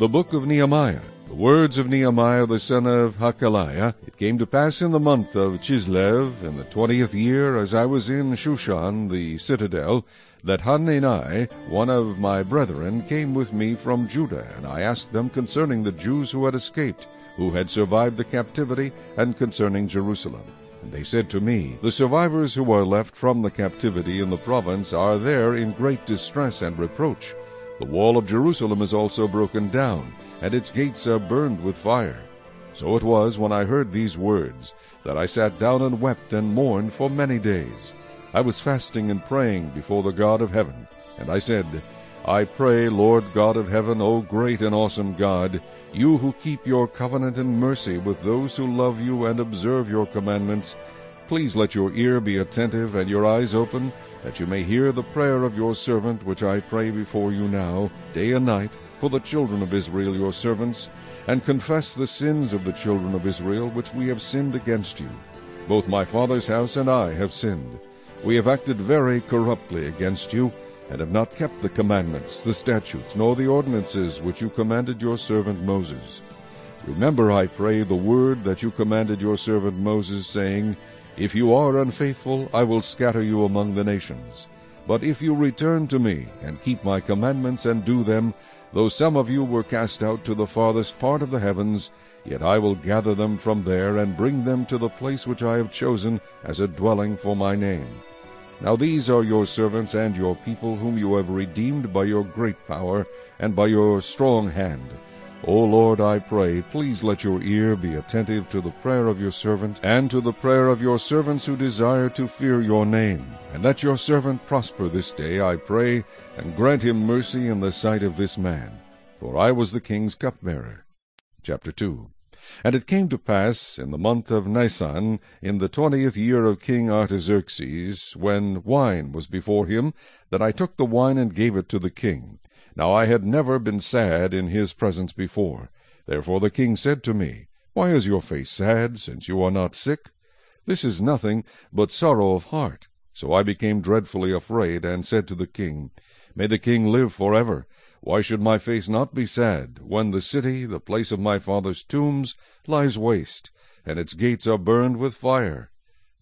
The book of Nehemiah. The words of Nehemiah the son of Hachaliah. It came to pass in the month of Chislev, in the twentieth year, as I was in Shushan the citadel, that Hanani, one of my brethren, came with me from Judah, and I asked them concerning the Jews who had escaped, who had survived the captivity, and concerning Jerusalem. And they said to me, The survivors who are left from the captivity in the province are there in great distress and reproach. The wall of Jerusalem is also broken down, and its gates are burned with fire. So it was, when I heard these words, that I sat down and wept and mourned for many days. I was fasting and praying before the God of heaven. And I said, I pray, Lord God of heaven, O great and awesome God, you who keep your covenant and mercy with those who love you and observe your commandments, please let your ear be attentive and your eyes open, that you may hear the prayer of your servant, which I pray before you now, day and night, for the children of Israel your servants, and confess the sins of the children of Israel, which we have sinned against you. Both my father's house and I have sinned. We have acted very corruptly against you, and have not kept the commandments, the statutes, nor the ordinances which you commanded your servant Moses. Remember, I pray, the word that you commanded your servant Moses, saying, If you are unfaithful, I will scatter you among the nations. But if you return to me, and keep my commandments, and do them, though some of you were cast out to the farthest part of the heavens, yet I will gather them from there, and bring them to the place which I have chosen as a dwelling for my name. Now these are your servants and your people, whom you have redeemed by your great power and by your strong hand. O Lord, I pray, please let your ear be attentive to the prayer of your servant, and to the prayer of your servants who desire to fear your name. And let your servant prosper this day, I pray, and grant him mercy in the sight of this man. For I was the king's cupbearer. Chapter 2 and it came to pass in the month of Nisan, in the twentieth year of King Artaxerxes, when wine was before him, that I took the wine and gave it to the king. Now I had never been sad in his presence before. Therefore the king said to me, Why is your face sad, since you are not sick? This is nothing but sorrow of heart. So I became dreadfully afraid, and said to the king, May the king live for ever. Why should my face not be sad, when the city, the place of my fathers' tombs, lies waste, and its gates are burned with fire?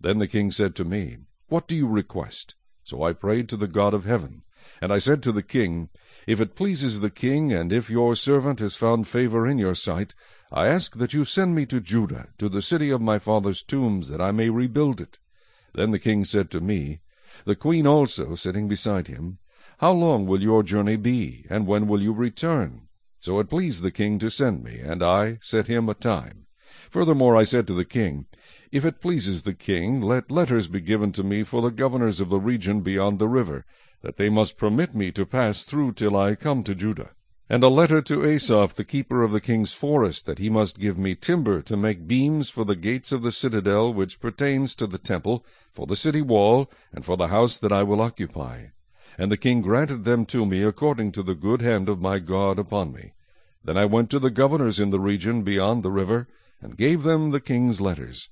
Then the king said to me, What do you request? So I prayed to the God of heaven. And I said to the king, If it pleases the king, and if your servant has found favor in your sight, I ask that you send me to Judah, to the city of my fathers' tombs, that I may rebuild it. Then the king said to me, the queen also sitting beside him, how long will your journey be, and when will you return? So it pleased the king to send me, and I set him a time. Furthermore I said to the king, If it pleases the king, let letters be given to me for the governors of the region beyond the river, that they must permit me to pass through till I come to Judah. And a letter to Asaph, the keeper of the king's forest, that he must give me timber to make beams for the gates of the citadel which pertains to the temple, for the city wall, and for the house that I will occupy. And the king granted them to me according to the good hand of my God upon me. Then I went to the governors in the region beyond the river, and gave them the king's letters.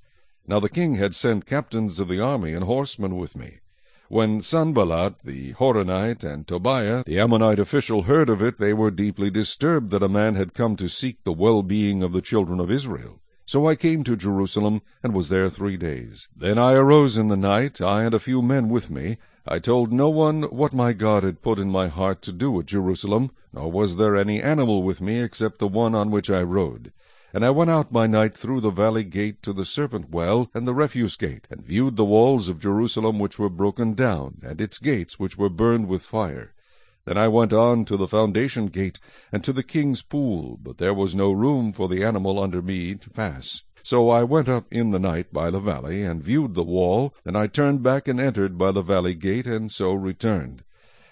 Now the king had sent captains of the army and horsemen with me. When Sanballat the Horonite and Tobiah the Ammonite official heard of it, they were deeply disturbed that a man had come to seek the well-being of the children of Israel. So I came to Jerusalem, and was there three days. Then I arose in the night, I and a few men with me, I told no one what my God had put in my heart to do at Jerusalem, nor was there any animal with me except the one on which I rode. And I went out by night through the valley gate to the serpent well and the refuse gate, and viewed the walls of Jerusalem which were broken down, and its gates which were burned with fire. Then I went on to the foundation gate, and to the king's pool, but there was no room for the animal under me to pass. So I went up in the night by the valley, and viewed the wall, and I turned back and entered by the valley gate, and so returned.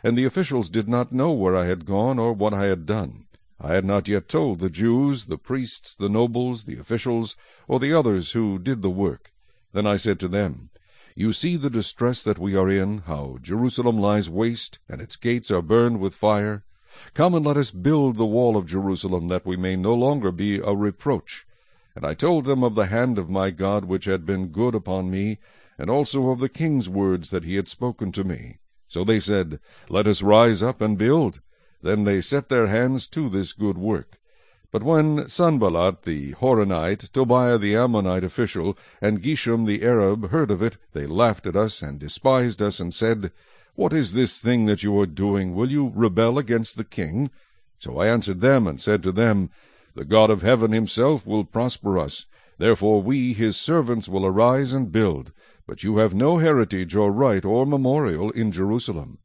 And the officials did not know where I had gone or what I had done. I had not yet told the Jews, the priests, the nobles, the officials, or the others who did the work. Then I said to them, You see the distress that we are in, how Jerusalem lies waste, and its gates are burned with fire. Come and let us build the wall of Jerusalem, that we may no longer be a reproach. And I told them of the hand of my God which had been good upon me, and also of the king's words that he had spoken to me. So they said, Let us rise up and build. Then they set their hands to this good work. But when Sanballat the Horonite, Tobiah the Ammonite official, and Geshem the Arab heard of it, they laughed at us and despised us, and said, What is this thing that you are doing? Will you rebel against the king? So I answered them, and said to them, The God of heaven himself will prosper us. Therefore we, his servants, will arise and build. But you have no heritage or right or memorial in Jerusalem.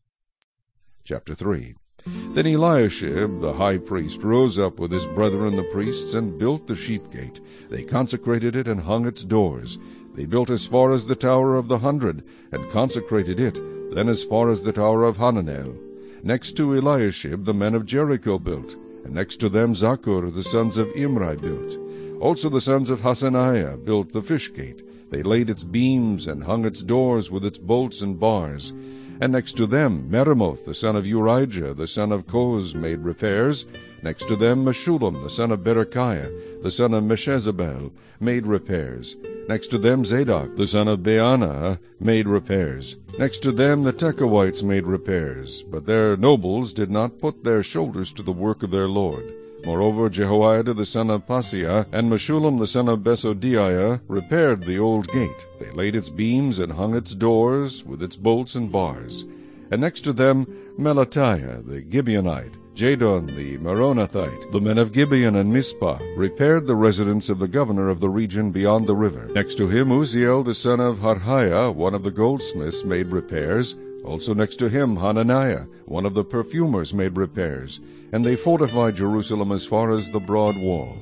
Chapter 3 then Eliashib the high priest rose up with his brethren the priests, and built the sheep gate. They consecrated it, and hung its doors. They built as far as the tower of the hundred, and consecrated it, then as far as the tower of Hananel. Next to Eliashib the men of Jericho built, and next to them Zaccur the sons of Imri built. Also the sons of Hassenaah built the fish gate. They laid its beams, and hung its doors with its bolts and bars. And next to them Meremoth the son of Urijah the son of Koz made repairs. Next to them Meshullam the son of Berechiah the son of Meshezabel made repairs. Next to them Zadok the son of Baana made repairs. Next to them the Tekoites made repairs. But their nobles did not put their shoulders to the work of their lord. Moreover, Jehoiada the son of Paseah and Meshullam the son of Besodiah repaired the old gate. They laid its beams and hung its doors with its bolts and bars. And next to them Melatiah the Gibeonite, Jadon the Meronothite, the men of Gibeon and Mizpah, repaired the residence of the governor of the region beyond the river. Next to him Uzziel the son of Harhaiah, one of the goldsmiths, made repairs. Also next to him Hananiah, one of the perfumers, made repairs and they fortified Jerusalem as far as the broad wall.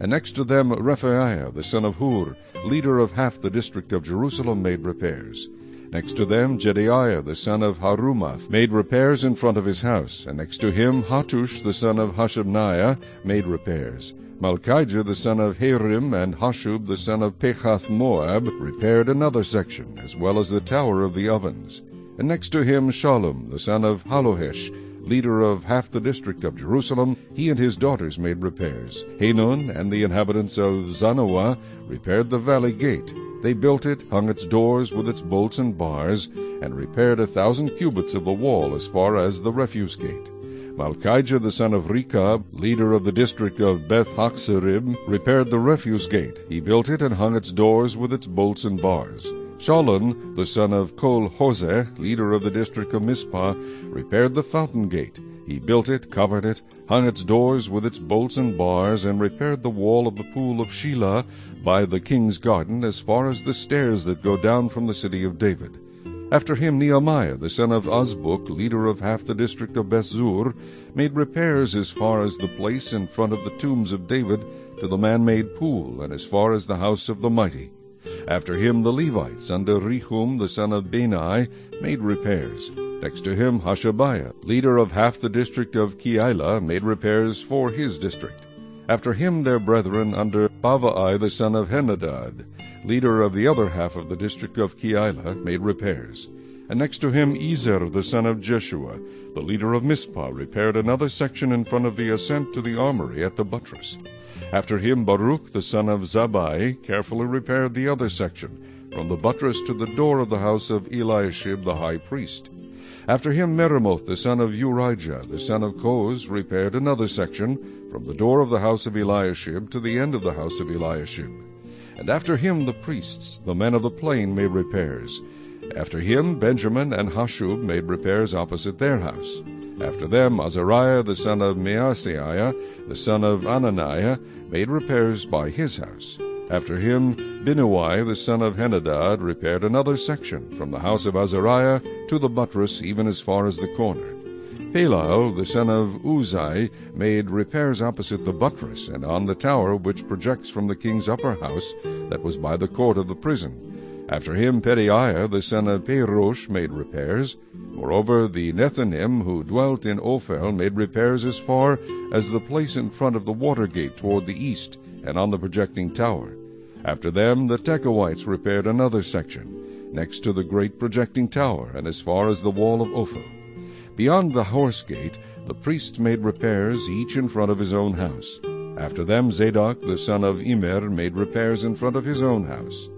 And next to them Rephaiah the son of Hur, leader of half the district of Jerusalem, made repairs. Next to them Jedaiah the son of Harumaph made repairs in front of his house, and next to him Hattush the son of Hashabniah made repairs. Malchijah the son of Harim and Hashub the son of Pahath Moab repaired another section, as well as the tower of the ovens. And next to him Shallum the son of Hallohesh leader of half the district of Jerusalem, he and his daughters made repairs. Hanun and the inhabitants of Zanoah repaired the valley gate. They built it, hung its doors with its bolts and bars, and repaired a thousand cubits of the wall as far as the refuse gate. Malchijah the son of Rechab, leader of the district of Beth Haccerem, repaired the refuse gate. He built it and hung its doors with its bolts and bars. Shallun, the son of Col Hozeh, leader of the district of Mizpah, repaired the fountain gate. He built it, covered it, hung its doors with its bolts and bars, and repaired the wall of the pool of Shelah by the king's garden as far as the stairs that go down from the city of David. After him Nehemiah, the son of Azbuk, leader of half the district of Bethzur, made repairs as far as the place in front of the tombs of David to the man-made pool, and as far as the house of the mighty. After him the Levites, under Rehum the son of Benai, made repairs. Next to him Hashabiah, leader of half the district of Keilah, made repairs for his district. After him their brethren under Bavai the son of Henadad, leader of the other half of the district of Keilah, made repairs. And next to him Ezer the son of Jeshua, the leader of Mizpah, repaired another section in front of the ascent to the armory at the buttress. After him Baruch the son of Zabai carefully repaired the other section, from the buttress to the door of the house of Eliashib the high priest. After him Meremoth the son of Urijah the son of Koz repaired another section, from the door of the house of Eliashib to the end of the house of Eliashib. And after him the priests, the men of the plain, made repairs. After him Benjamin and Hashub made repairs opposite their house. After them Azariah the son of Maaseiah, the son of Ananiah, made repairs by his house. After him Binnui the son of Henadad repaired another section, from the house of Azariah to the buttress even as far as the corner. Palal the son of Uzai made repairs opposite the buttress and on the tower which projects from the king's upper house that was by the court of the prison. After him Pedaiah the son of Parosh made repairs. Moreover, the Nethinim who dwelt in Ophel made repairs as far as the place in front of the water gate toward the east, and on the projecting tower. After them the Tekoites repaired another section, next to the great projecting tower, and as far as the wall of Ophel. Beyond the horse gate the priests made repairs, each in front of his own house. After them Zadok the son of Immer made repairs in front of his own house.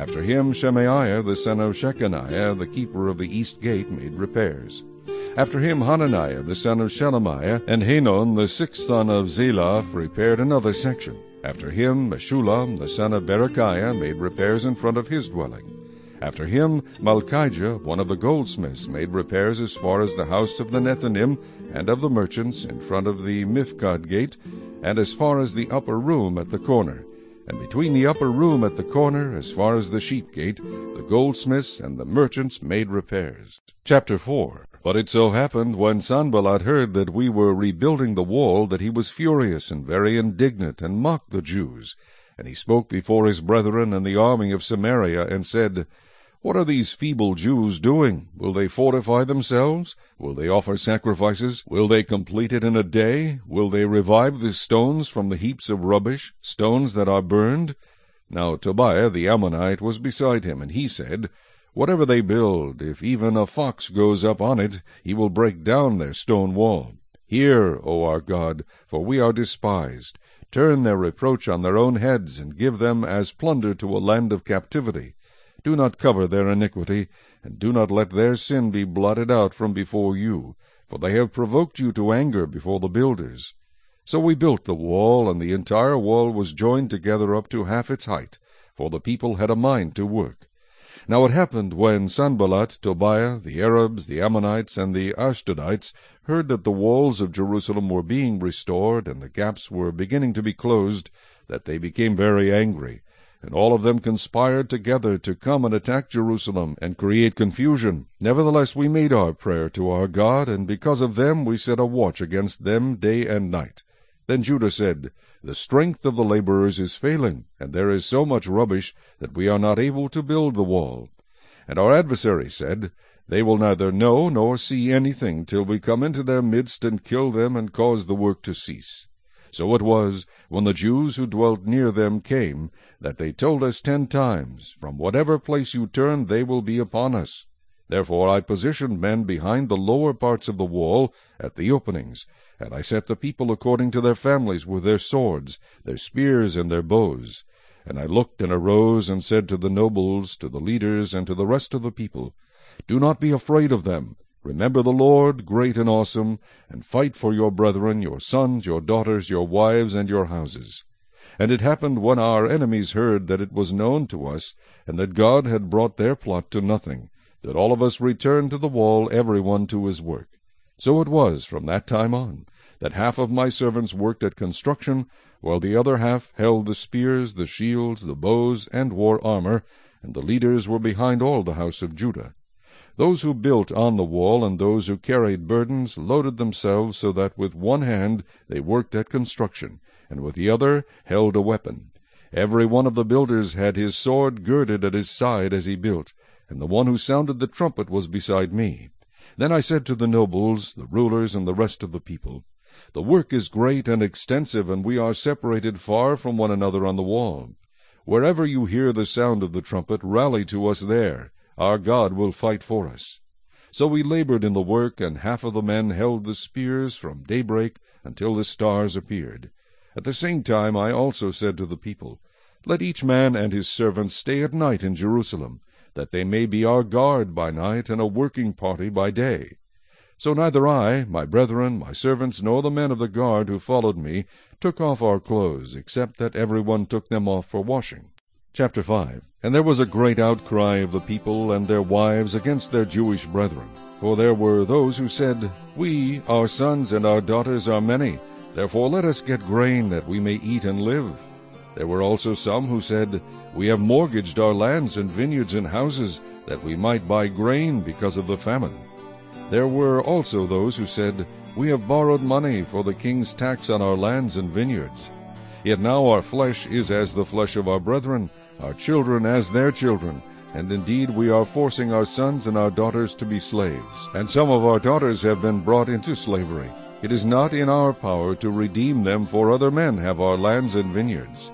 After him Shemaiah the son of Shechaniah, the keeper of the east gate, made repairs. After him Hananiah the son of Shelemiah, and Hanun the sixth son of Zalaph repaired another section. After him Meshullam the son of Berechiah made repairs in front of his dwelling. After him Malchijah, one of the goldsmiths, made repairs as far as the house of the Nethinim and of the merchants in front of the Miphkad gate, and as far as the upper room at the corner. And between the upper room at the corner, as far as the sheep gate, the goldsmiths and the merchants made repairs. Chapter 4 But it so happened, when Sanballat heard that we were rebuilding the wall, that he was furious and very indignant, and mocked the Jews. And he spoke before his brethren and the army of Samaria, and said, what are these feeble Jews doing? Will they fortify themselves? Will they offer sacrifices? Will they complete it in a day? Will they revive the stones from the heaps of rubbish, stones that are burned? Now Tobiah the Ammonite was beside him, and he said, Whatever they build, if even a fox goes up on it, he will break down their stone wall. Hear, O our God, for we are despised. Turn their reproach on their own heads, and give them as plunder to a land of captivity. Do not cover their iniquity, and do not let their sin be blotted out from before you, for they have provoked you to anger before the builders. So we built the wall, and the entire wall was joined together up to half its height, for the people had a mind to work. Now it happened when Sanballat, Tobiah, the Arabs, the Ammonites, and the Ashdodites heard that the walls of Jerusalem were being restored, and the gaps were beginning to be closed, that they became very angry, and all of them conspired together to come and attack Jerusalem and create confusion. Nevertheless we made our prayer to our God, and because of them we set a watch against them day and night. Then Judah said, The strength of the laborers is failing, and there is so much rubbish that we are not able to build the wall. And our adversaries said, They will neither know nor see anything till we come into their midst and kill them and cause the work to cease. So it was, when the Jews who dwelt near them came, that they told us ten times, From whatever place you turn, they will be upon us. Therefore I positioned men behind the lower parts of the wall, at the openings, and I set the people according to their families with their swords, their spears, and their bows. And I looked and arose and said to the nobles, to the leaders, and to the rest of the people, Do not be afraid of them. Remember the Lord, great and awesome, and fight for your brethren, your sons, your daughters, your wives, and your houses. And it happened when our enemies heard that it was known to us, and that God had brought their plot to nothing, that all of us returned to the wall, every one to his work. So it was from that time on, that half of my servants worked at construction, while the other half held the spears, the shields, the bows, and wore armor, and the leaders were behind all the house of Judah. Those who built on the wall and those who carried burdens loaded themselves so that with one hand they worked at construction, and with the other held a weapon. Every one of the builders had his sword girded at his side as he built, and the one who sounded the trumpet was beside me. Then I said to the nobles, the rulers, and the rest of the people, The work is great and extensive, and we are separated far from one another on the wall. Wherever you hear the sound of the trumpet, rally to us there. Our God will fight for us. So we labored in the work, and half of the men held the spears from daybreak until the stars appeared. At the same time I also said to the people, Let each man and his servant stay at night in Jerusalem, that they may be our guard by night and a working party by day. So neither I, my brethren, my servants, nor the men of the guard who followed me took off our clothes, except that every one took them off for washing. Chapter 5 And there was a great outcry of the people and their wives against their Jewish brethren. For there were those who said, We, our sons and our daughters, are many. Therefore let us get grain, that we may eat and live. There were also some who said, We have mortgaged our lands and vineyards and houses, that we might buy grain because of the famine. There were also those who said, We have borrowed money for the king's tax on our lands and vineyards. Yet now our flesh is as the flesh of our brethren, our children as their children, and indeed we are forcing our sons and our daughters to be slaves. And some of our daughters have been brought into slavery. It is not in our power to redeem them, for other men have our lands and vineyards.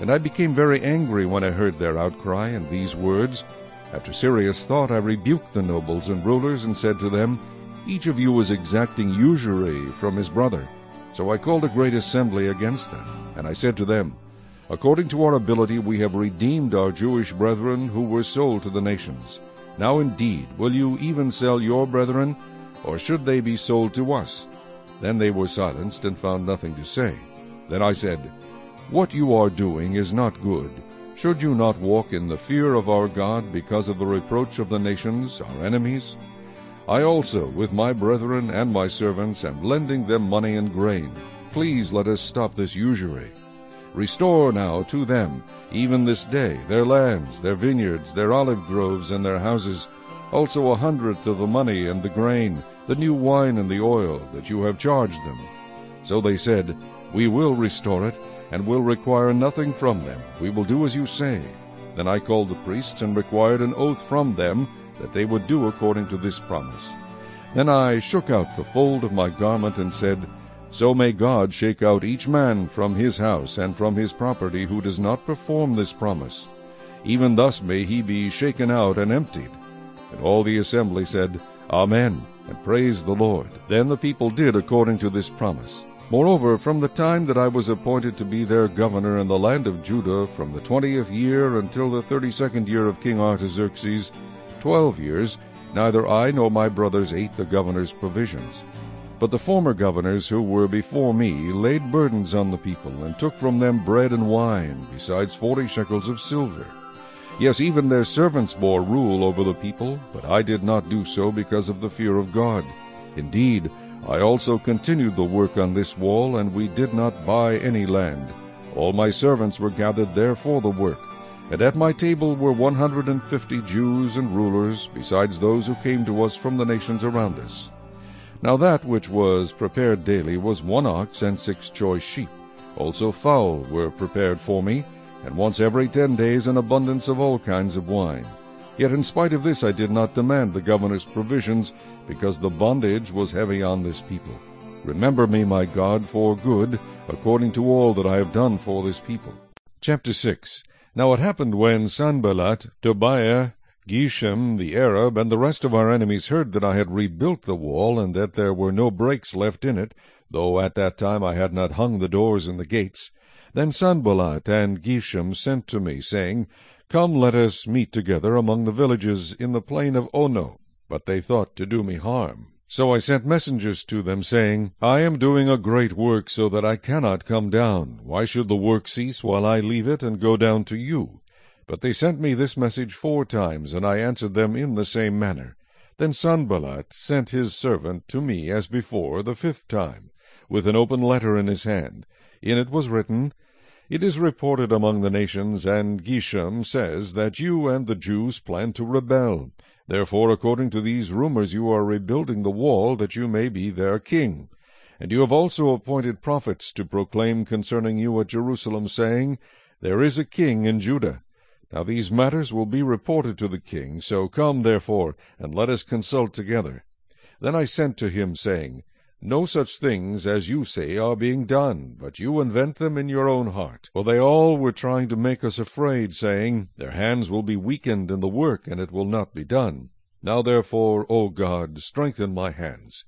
And I became very angry when I heard their outcry and these words. After serious thought I rebuked the nobles and rulers, and said to them, Each of you is exacting usury from his brother. So I called a great assembly against them, and I said to them, According to our ability we have redeemed our Jewish brethren who were sold to the nations. Now indeed will you even sell your brethren? or should they be sold to us? Then they were silenced, and found nothing to say. Then I said, What you are doing is not good. Should you not walk in the fear of our God because of the reproach of the nations, our enemies? I also, with my brethren and my servants, am lending them money and grain. Please let us stop this usury. Restore now to them, even this day, their lands, their vineyards, their olive groves, and their houses, also a hundredth of the money and the grain, the new wine and the oil, that you have charged them. So they said, We will restore it, and will require nothing from them. We will do as you say. Then I called the priests, and required an oath from them, that they would do according to this promise. Then I shook out the fold of my garment, and said, So may God shake out each man from his house and from his property who does not perform this promise. Even thus may he be shaken out and emptied. And all the assembly said, Amen, and praised the Lord. Then the people did according to this promise. Moreover, from the time that I was appointed to be their governor in the land of Judah, from the twentieth year until the thirty-second year of King Artaxerxes, twelve years, neither I nor my brothers ate the governor's provisions. But the former governors who were before me laid burdens on the people, and took from them bread and wine, besides forty shekels of silver. Yes, even their servants bore rule over the people, but I did not do so because of the fear of God. Indeed, I also continued the work on this wall, and we did not buy any land. All my servants were gathered there for the work. And at my table were one hundred and fifty Jews and rulers, besides those who came to us from the nations around us. Now that which was prepared daily was one ox and six choice sheep. Also fowl were prepared for me, and once every ten days an abundance of all kinds of wine. Yet in spite of this I did not demand the governor's provisions, because the bondage was heavy on this people. Remember me, my God, for good, according to all that I have done for this people. Chapter 6 Now it happened when Sanballat, Tobiah, Geshem the Arab, and the rest of our enemies heard that I had rebuilt the wall, and that there were no breaks left in it, though at that time I had not hung the doors and the gates, then Sanballat and Geshem sent to me, saying, Come, let us meet together among the villages in the plain of Ono. But they thought to do me harm. So I sent messengers to them, saying, I am doing a great work, so that I cannot come down. Why should the work cease while I leave it and go down to you? But they sent me this message four times, and I answered them in the same manner. Then Sanballat sent his servant to me as before, the fifth time, with an open letter in his hand. In it was written, It is reported among the nations, and Geshem says that you and the Jews plan to rebel. Therefore, according to these rumors, you are rebuilding the wall, that you may be their king. And you have also appointed prophets to proclaim concerning you at Jerusalem, saying, There is a king in Judah. Now these matters will be reported to the king. So come, therefore, and let us consult together. Then I sent to him, saying, no such things as you say are being done, but you invent them in your own heart. For they all were trying to make us afraid, saying, Their hands will be weakened in the work, and it will not be done. Now therefore, O God, strengthen my hands.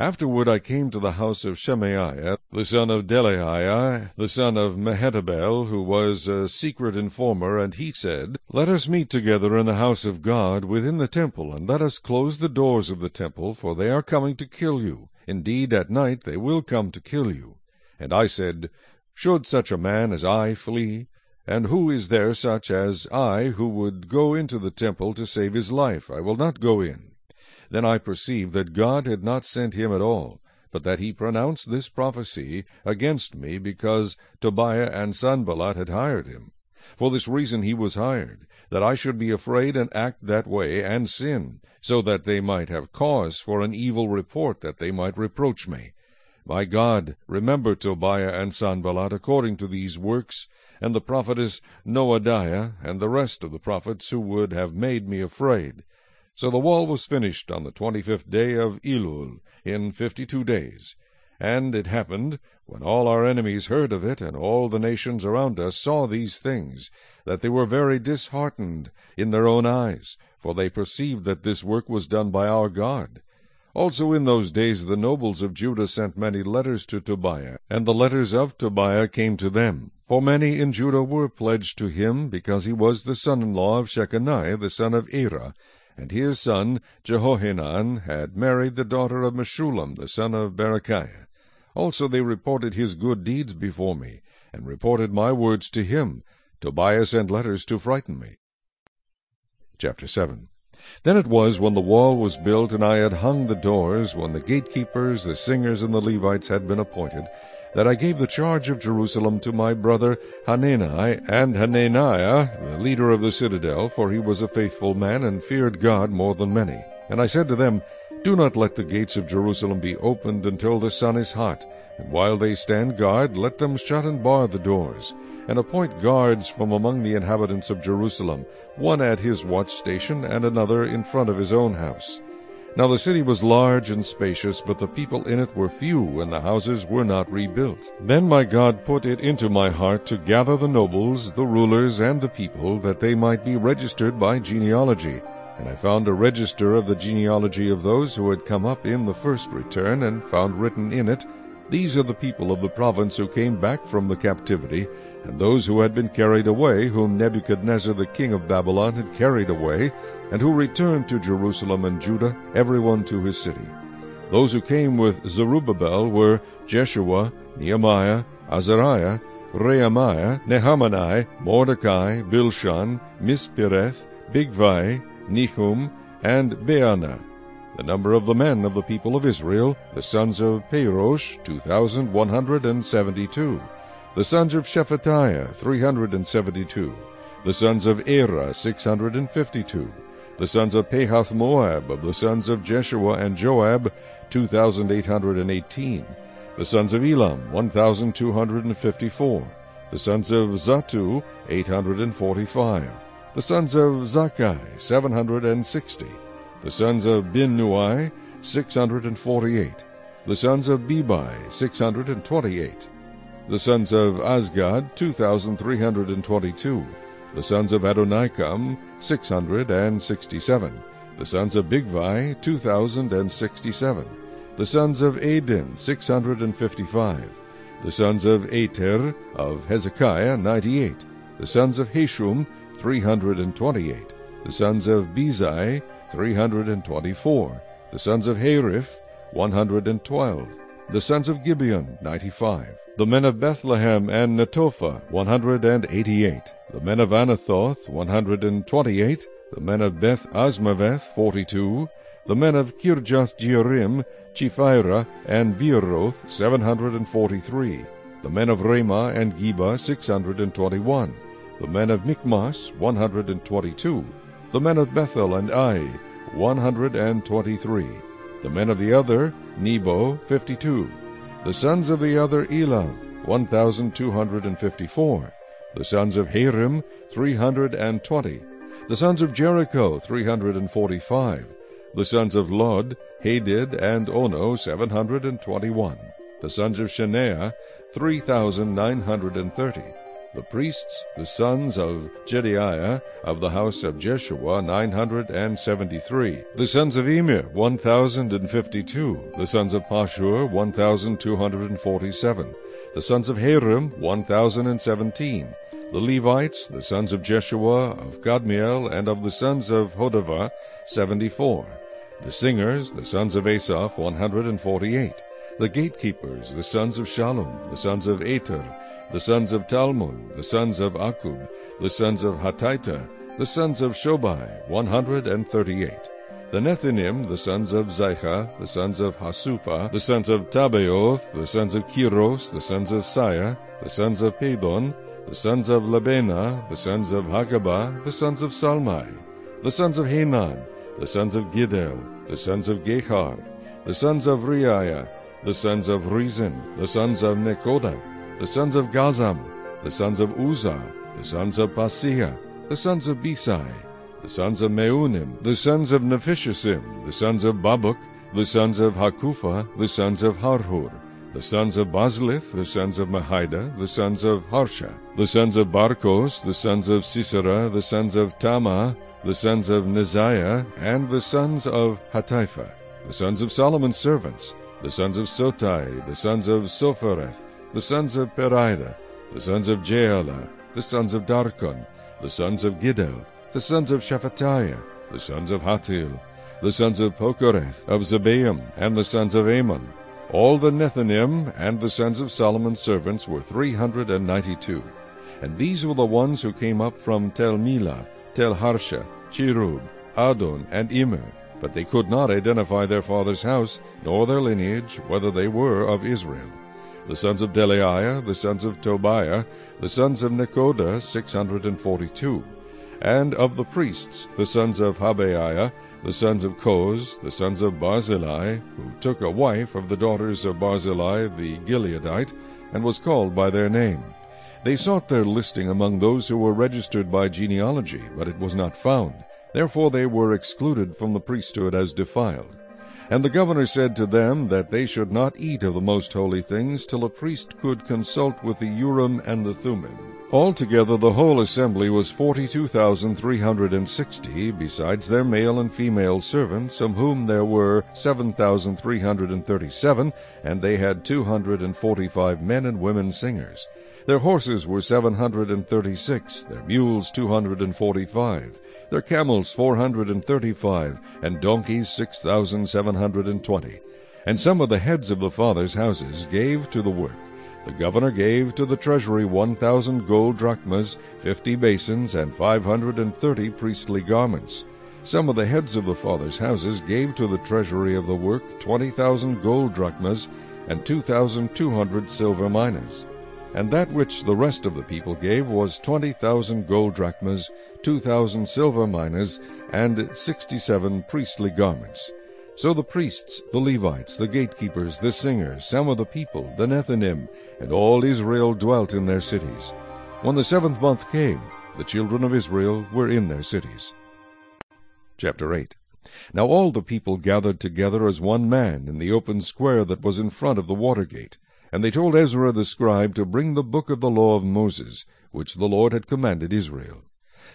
Afterward I came to the house of Shemaiah, the son of Delaiah, the son of Mehetabel, who was a secret informer, and he said, Let us meet together in the house of God within the temple, and let us close the doors of the temple, for they are coming to kill you. Indeed, at night they will come to kill you. And I said, Should such a man as I flee? And who is there such as I who would go into the temple to save his life? I will not go in. Then I perceived that God had not sent him at all, but that he pronounced this prophecy against me because Tobiah and Sanballat had hired him. For this reason he was hired, that I should be afraid and act that way and sin, so that they might have cause for an evil report, that they might reproach me. My God, remember Tobiah and Sanballat according to these works, and the prophetess Noadiah, and the rest of the prophets who would have made me afraid. So the wall was finished on the twenty-fifth day of Elul, in fifty-two days. And it happened, when all our enemies heard of it, and all the nations around us saw these things, that they were very disheartened in their own eyes, for they perceived that this work was done by our God. Also in those days the nobles of Judah sent many letters to Tobiah, and the letters of Tobiah came to them. For many in Judah were pledged to him, because he was the son-in-law of Shechaniah the son of Arah, and his son Jehohanan had married the daughter of Meshullam, the son of Berechiah. Also they reported his good deeds before me, and reported my words to him. Tobiah sent letters to frighten me. Chapter 7 Then it was when the wall was built, and I had hung the doors, when the gatekeepers, the singers, and the Levites had been appointed, that I gave the charge of Jerusalem to my brother Hanani, and Hananiah, the leader of the citadel, for he was a faithful man, and feared God more than many. And I said to them, Do not let the gates of Jerusalem be opened until the sun is hot, and while they stand guard, let them shut and bar the doors, and appoint guards from among the inhabitants of Jerusalem, one at his watch station, and another in front of his own house. Now the city was large and spacious, but the people in it were few, and the houses were not rebuilt. Then my God put it into my heart to gather the nobles, the rulers, and the people, that they might be registered by genealogy. And I found a register of the genealogy of those who had come up in the first return, and found written in it, These are the people of the province who came back from the captivity, and those who had been carried away, whom Nebuchadnezzar the king of Babylon had carried away, and who returned to Jerusalem and Judah, every one to his city. Those who came with Zerubbabel were Jeshua, Nehemiah, Azariah, Rehemiah, Nahamani, Mordecai, Bilshan, Mispereth, Bigvai, Nehum, and Beana. The number of the men of the people of Israel, the sons of Parosh, two thousand one hundred and seventy-two. The sons of Shephatiah, three hundred and seventy-two. The sons of Era, six hundred and fifty-two the sons of Pahath Moab, of the sons of Jeshua and Joab, two thousand eight hundred and eighteen. The sons of Elam, one thousand two hundred and fifty-four. The sons of Zattu, eight hundred and forty-five the sons of Zaccai, 760, the sons of Binnui, 648, the sons of Bebai, 628, the sons of Asgad, 2,322, the sons of Adonikam, 667, the sons of Bigvai, 2,067, the sons of Adin, 655, the sons of Ater, of Hezekiah, 98, the sons of Heshum, 328. The sons of Bezai, 324. The sons of Hariph, 112. The sons of Gibeon, 95. The men of Bethlehem and Netophah, 188. The men of Anathoth, 128. The men of Beth Azmaveth, 42. The men of Kirjath Jearim, Chephira, and Beeroth, 743. The men of Ramah and Geba, 621 the men of Michmas, 122, the men of Bethel and Ai, 123, the men of the other, Nebo, 52, the sons of the other, Elam, 1,254, the sons of Harim, 320, the sons of Jericho, 345, the sons of Lod, Hadid, and Ono, 721, the sons of Shanaah, 3,930, the priests, the sons of Jedaiah, of the house of Jeshua, nine hundred and seventy-three. The sons of Immer, one thousand and fifty-two. The sons of Pashhur, one thousand two hundred and forty-seven. The sons of Harim, one thousand and seventeen. The Levites, the sons of Jeshua, of Kadmiel, and of the sons of Hodavah, seventy-four. The singers, the sons of Asaph, one hundred and forty-eight. The gatekeepers, the sons of Shallum, the sons of Ater, the sons of Talmon, the sons of Akkub, the sons of Hatita, the sons of Shobai, one hundred and thirty-eight. The Nethinim, the sons of Zichah, the sons of Hasupha, the sons of Tabbaoth, the sons of Keros, the sons of Siah, the sons of Padon, the sons of Labena, the sons of Hagabah, the sons of Salmai, the sons of Hanan, the sons of Giddel, the sons of Gehar, the sons of Reiah, the sons of Rezin, the sons of Nekoda, the sons of Gazam, the sons of Uzzah, the sons of Paseah, the sons of Besai, the sons of Meunim, the sons of Nephishasim, the sons of Babuk, the sons of Hakupha, the sons of Harhur, the sons of Bazlith, the sons of Mahida, the sons of Harsha, the sons of Barkos, the sons of Sisera, the sons of Tamah, the sons of Neziah, and the sons of Hatipha, the sons of Solomon's servants, the sons of Sotai, the sons of Sophereth, the sons of Perida, the sons of Jaala, the sons of Darkon, the sons of Giddel, the sons of Shephatiah, the sons of Hattil, the sons of Pochereth of Zebaim, and the sons of Amon. All the Nethinim and the sons of Solomon's servants were three hundred and ninety-two. And these were the ones who came up from Tel Melah, Tel Harsha, Cherub, Adon, and Immer. But they could not identify their father's house, nor their lineage, whether they were of Israel. The sons of Delaiah, the sons of Tobiah, the sons of Nekoda, six hundred and forty-two. And of the priests, the sons of Habaiah, the sons of Koz, the sons of Barzillai, who took a wife of the daughters of Barzillai the Gileadite, and was called by their name. They sought their listing among those who were registered by genealogy, but it was not found. Therefore they were excluded from the priesthood as defiled. And the governor said to them that they should not eat of the most holy things till a priest could consult with the Urim and the Thummim. Altogether the whole assembly was forty-two thousand three hundred and sixty, besides their male and female servants, of whom there were seven thousand three hundred and thirty-seven, and they had two hundred and forty-five men and women singers. Their horses were seven hundred and thirty-six, their mules two hundred and forty-five, their camels four hundred and thirty-five, and donkeys six thousand seven hundred and twenty. And some of the heads of the fathers' houses gave to the work. The governor gave to the treasury one thousand gold drachmas, fifty basins, and five hundred and thirty priestly garments. Some of the heads of the fathers' houses gave to the treasury of the work twenty thousand gold drachmas, and two thousand two hundred silver minas. And that which the rest of the people gave was twenty thousand gold drachmas, two thousand silver minas, and sixty-seven priestly garments. So the priests, the Levites, the gatekeepers, the singers, some of the people, the Nethinim, and all Israel dwelt in their cities. When the seventh month came, the children of Israel were in their cities. Chapter 8 Now all the people gathered together as one man in the open square that was in front of the water gate. And they told Ezra the scribe to bring the book of the law of Moses, which the Lord had commanded Israel.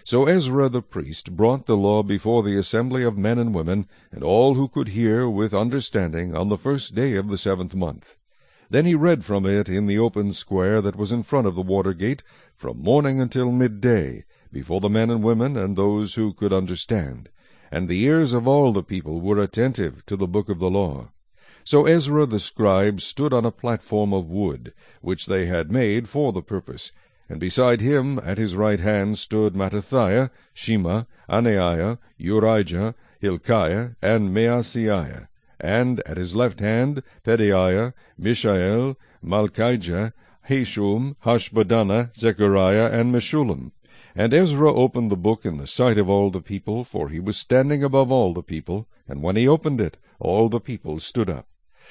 So Ezra the priest brought the law before the assembly of men and women, and all who could hear with understanding, on the first day of the seventh month. Then he read from it in the open square that was in front of the water gate, from morning until midday, before the men and women and those who could understand. And the ears of all the people were attentive to the book of the law. So Ezra the scribe stood on a platform of wood, which they had made for the purpose, and beside him at his right hand stood Mattithiah, Shema, Anaiah, Urijah, Hilkiah, and Maaseiah, and at his left hand Pedaiah, Mishael, Malchijah, Hashum, Hashbaddanah, Zechariah, and Meshullam. And Ezra opened the book in the sight of all the people, for he was standing above all the people, and when he opened it, all the people stood up.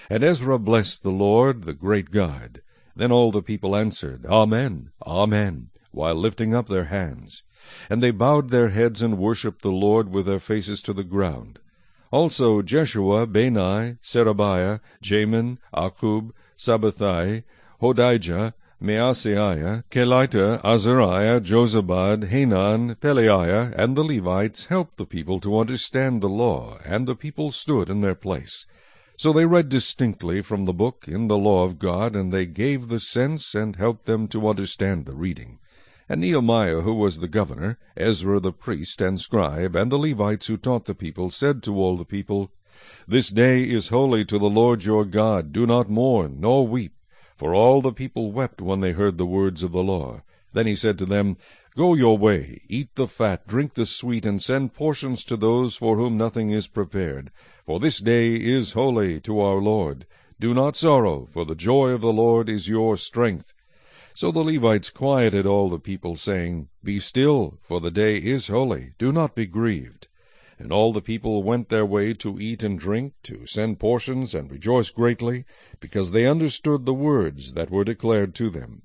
And Ezra blessed the Lord, the great God. Then all the people answered, Amen, Amen, while lifting up their hands. And they bowed their heads and worshipped the Lord with their faces to the ground. Also Jeshua, Benai, Sherebiah, Jamin, Akkub, Sabbathai, Hodijah, Maaseiah, Kelita, Azariah, Jozabad, Hanan, Pelaiah, and the Levites helped the people to understand the law, and the people stood in their place. So they read distinctly from the book in the law of God, and they gave the sense and helped them to understand the reading. And Nehemiah, who was the governor, Ezra the priest and scribe, and the Levites who taught the people, said to all the people, This day is holy to the Lord your God. Do not mourn, nor weep. For all the people wept when they heard the words of the law. Then he said to them, Go your way, eat the fat, drink the sweet, and send portions to those for whom nothing is prepared. For this day is holy to our Lord. Do not sorrow, for the joy of the Lord is your strength. So the Levites quieted all the people, saying, Be still, for the day is holy. Do not be grieved. And all the people went their way to eat and drink, to send portions, and rejoice greatly, because they understood the words that were declared to them.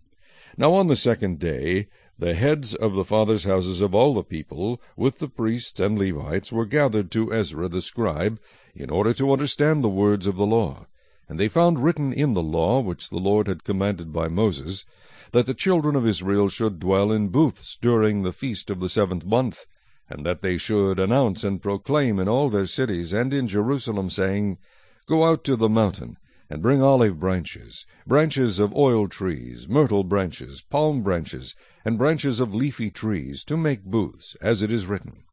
Now on the second day the heads of the fathers' houses of all the people, with the priests and Levites, were gathered to Ezra the scribe, in order to understand the words of the law. And they found written in the law, which the Lord had commanded by Moses, that the children of Israel should dwell in booths during the feast of the seventh month, and that they should announce and proclaim in all their cities and in Jerusalem, saying, Go out to the mountain, and bring olive branches, branches of oil trees, myrtle branches, palm branches, and branches of leafy trees, to make booths, as it is written.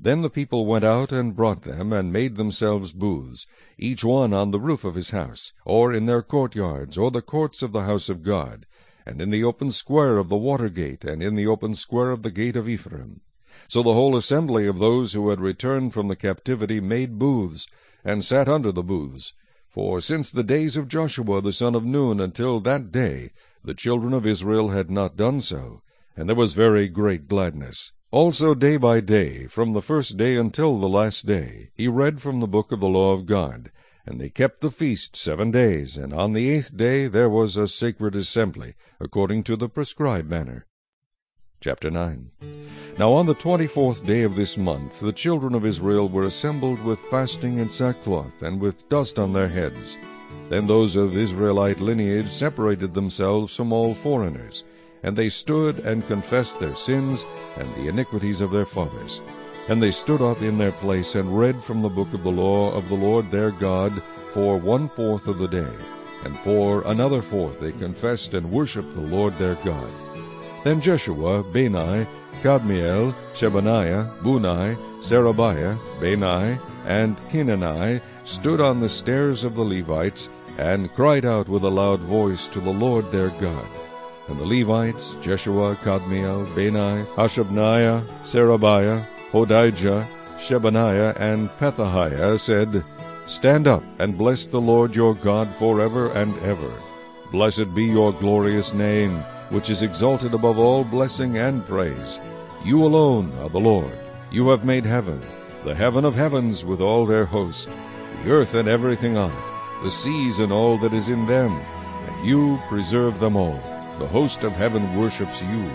Then the people went out and brought them, and made themselves booths, each one on the roof of his house, or in their courtyards, or the courts of the house of God, and in the open square of the water gate, and in the open square of the gate of Ephraim. So the whole assembly of those who had returned from the captivity made booths, and sat under the booths. For since the days of Joshua the son of Nun until that day, the children of Israel had not done so, and there was very great gladness. Also day by day, from the first day until the last day, he read from the book of the law of God. And they kept the feast seven days, and on the eighth day there was a sacred assembly, according to the prescribed manner. Chapter 9 Now on the twenty-fourth day of this month the children of Israel were assembled with fasting and sackcloth, and with dust on their heads. Then those of Israelite lineage separated themselves from all foreigners, and they stood and confessed their sins and the iniquities of their fathers. And they stood up in their place and read from the book of the law of the Lord their God for one fourth of the day. And for another fourth they confessed and worshipped the Lord their God. Then Jeshua, Benai, Kadmiel, Shebaniah, Bunai, Sherebiah, Benai, and Chenani stood on the stairs of the Levites, and cried out with a loud voice to the Lord their God. And the Levites, Jeshua, Kadmiel, Benai, Hashabniah, Sherebiah, Hodijah, Shebaniah, and Pethahiah said, Stand up and bless the Lord your God forever and ever. Blessed be your glorious name, which is exalted above all blessing and praise. You alone are the Lord. You have made heaven, the heaven of heavens with all their host, the earth and everything on it, the seas and all that is in them, and you preserve them all. The host of heaven worships you.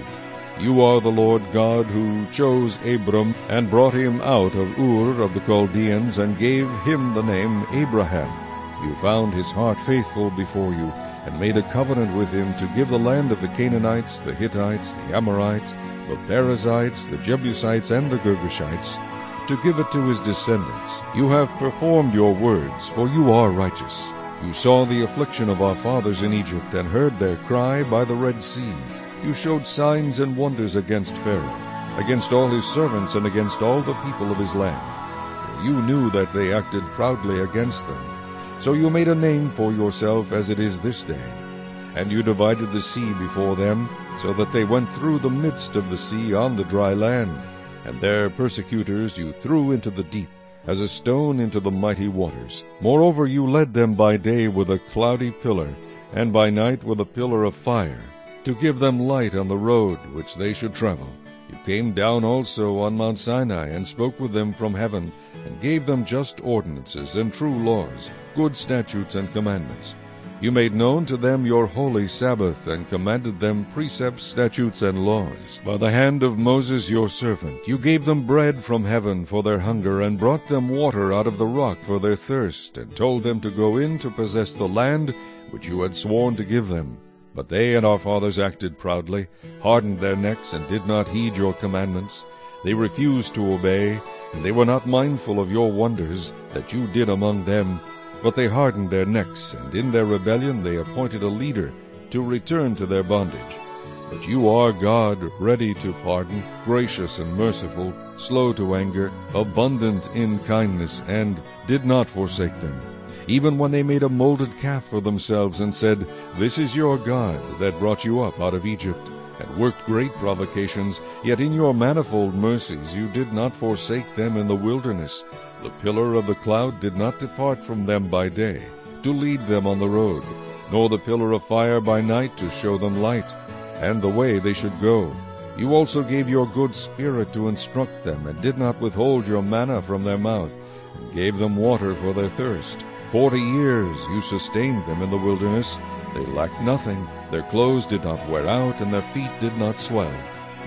You are the Lord God who chose Abram and brought him out of Ur of the Chaldeans and gave him the name Abraham. You found his heart faithful before you and made a covenant with him to give the land of the Canaanites, the Hittites, the Amorites, the Perizzites, the Jebusites, and the Girgashites, to give it to his descendants. You have performed your words, for you are righteous. You saw the affliction of our fathers in Egypt, and heard their cry by the Red Sea. You showed signs and wonders against Pharaoh, against all his servants, and against all the people of his land. You knew that they acted proudly against them. So you made a name for yourself as it is this day. And you divided the sea before them, so that they went through the midst of the sea on the dry land. And their persecutors you threw into the deep as a stone into the mighty waters. Moreover, you led them by day with a cloudy pillar, and by night with a pillar of fire, to give them light on the road which they should travel. You came down also on Mount Sinai, and spoke with them from heaven, and gave them just ordinances and true laws, good statutes and commandments. You made known to them your holy Sabbath, and commanded them precepts, statutes, and laws. By the hand of Moses your servant, you gave them bread from heaven for their hunger, and brought them water out of the rock for their thirst, and told them to go in to possess the land which you had sworn to give them. But they and our fathers acted proudly, hardened their necks, and did not heed your commandments. They refused to obey, and they were not mindful of your wonders that you did among them, but they hardened their necks, and in their rebellion they appointed a leader to return to their bondage. But you are God, ready to pardon, gracious and merciful, slow to anger, abundant in kindness, and did not forsake them. Even when they made a molded calf for themselves, and said, This is your God that brought you up out of Egypt, and worked great provocations, yet in your manifold mercies you did not forsake them in the wilderness. The pillar of the cloud did not depart from them by day, to lead them on the road, nor the pillar of fire by night to show them light, and the way they should go. You also gave your good spirit to instruct them, and did not withhold your manna from their mouth, and gave them water for their thirst. Forty years you sustained them in the wilderness, they lacked nothing, their clothes did not wear out, and their feet did not swell.